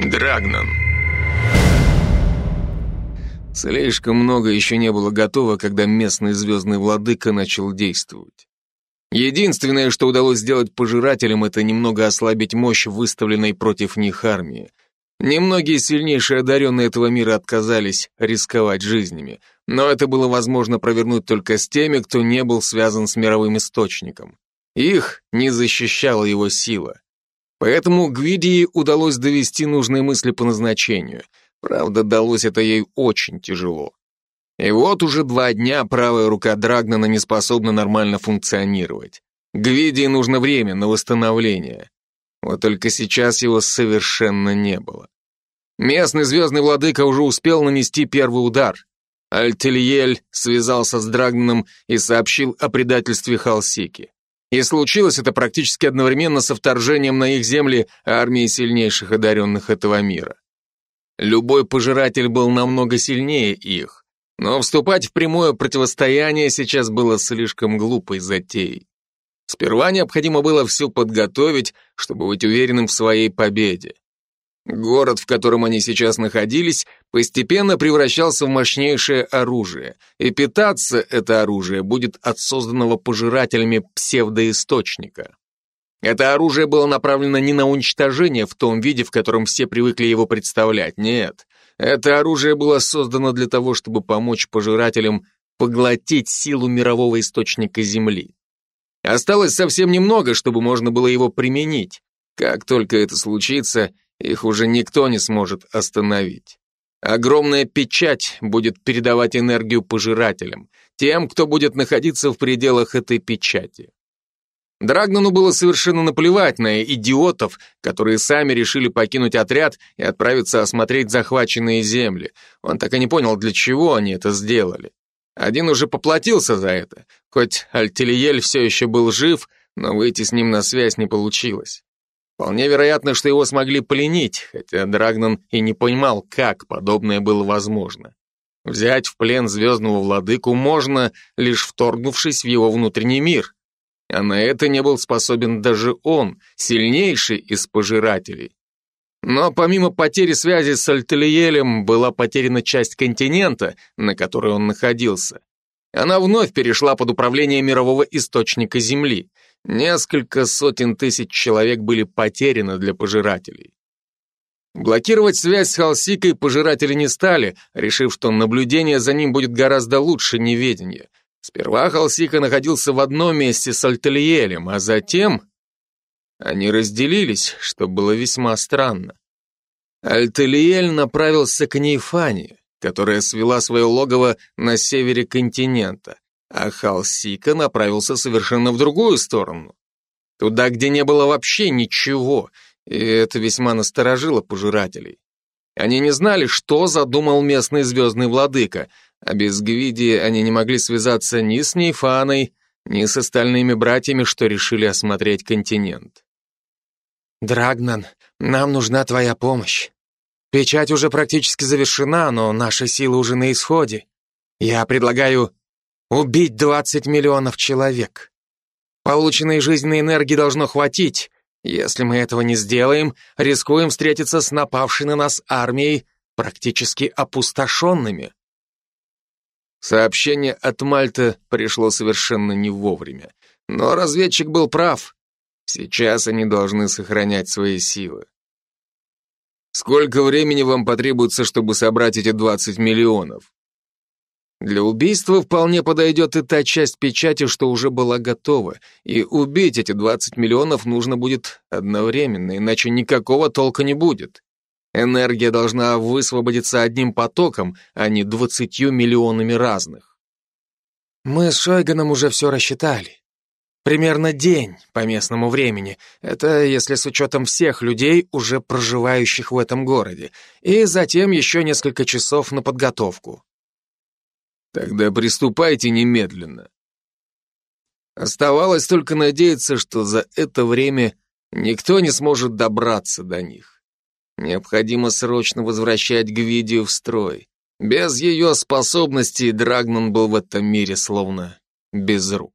Драгнан. Слишком много еще не было готово, когда местный звездный владыка начал действовать. Единственное, что удалось сделать пожирателям, это немного ослабить мощь выставленной против них армии. Немногие сильнейшие одаренные этого мира отказались рисковать жизнями, но это было возможно провернуть только с теми, кто не был связан с мировым источником. Их не защищала его сила. Поэтому Гвидии удалось довести нужные мысли по назначению. Правда, далось это ей очень тяжело. И вот уже два дня правая рука Драгнана не способна нормально функционировать. Гвидии нужно время на восстановление. Вот только сейчас его совершенно не было. Местный звездный владыка уже успел нанести первый удар. Альтельель связался с Драгнаном и сообщил о предательстве Халсики. И случилось это практически одновременно со вторжением на их земли армии сильнейших одаренных этого мира. Любой пожиратель был намного сильнее их, но вступать в прямое противостояние сейчас было слишком глупой затеей. Сперва необходимо было все подготовить, чтобы быть уверенным в своей победе. Город, в котором они сейчас находились, постепенно превращался в мощнейшее оружие, и питаться это оружие будет от созданного пожирателями псевдоисточника. Это оружие было направлено не на уничтожение в том виде, в котором все привыкли его представлять, нет. Это оружие было создано для того, чтобы помочь пожирателям поглотить силу мирового источника Земли. Осталось совсем немного, чтобы можно было его применить. Как только это случится, их уже никто не сможет остановить. Огромная печать будет передавать энергию пожирателям, тем, кто будет находиться в пределах этой печати. Драгнану было совершенно наплевать на идиотов, которые сами решили покинуть отряд и отправиться осмотреть захваченные земли. Он так и не понял, для чего они это сделали. Один уже поплатился за это, хоть Альтелиель все еще был жив, но выйти с ним на связь не получилось. Вполне вероятно, что его смогли пленить, хотя Драгнан и не понимал, как подобное было возможно. Взять в плен звездного владыку можно, лишь вторгнувшись в его внутренний мир. А на это не был способен даже он, сильнейший из пожирателей. Но помимо потери связи с Альтелиелем была потеряна часть континента, на которой он находился. Она вновь перешла под управление мирового источника Земли — Несколько сотен тысяч человек были потеряны для пожирателей. Блокировать связь с Халсикой пожиратели не стали, решив, что наблюдение за ним будет гораздо лучше неведения. Сперва Халсика находился в одном месте с Альтельелем, а затем они разделились, что было весьма странно. Альтельель направился к Нейфане, которая свела свое логово на севере континента а Халсика направился совершенно в другую сторону. Туда, где не было вообще ничего, и это весьма насторожило пожирателей. Они не знали, что задумал местный звездный владыка, а без Гвидии они не могли связаться ни с Нейфаной, ни с остальными братьями, что решили осмотреть континент. «Драгнан, нам нужна твоя помощь. Печать уже практически завершена, но наши силы уже на исходе. Я предлагаю Убить 20 миллионов человек. Полученной жизненной энергии должно хватить. Если мы этого не сделаем, рискуем встретиться с напавшей на нас армией, практически опустошенными. Сообщение от Мальта пришло совершенно не вовремя. Но разведчик был прав. Сейчас они должны сохранять свои силы. Сколько времени вам потребуется, чтобы собрать эти 20 миллионов? Для убийства вполне подойдет и та часть печати, что уже была готова, и убить эти 20 миллионов нужно будет одновременно, иначе никакого толка не будет. Энергия должна высвободиться одним потоком, а не двадцатью миллионами разных. Мы с Шойганом уже все рассчитали. Примерно день по местному времени. Это если с учетом всех людей, уже проживающих в этом городе. И затем еще несколько часов на подготовку. Тогда приступайте немедленно. Оставалось только надеяться, что за это время никто не сможет добраться до них. Необходимо срочно возвращать Гвидию в строй. Без ее способностей Драгнан был в этом мире словно без рук.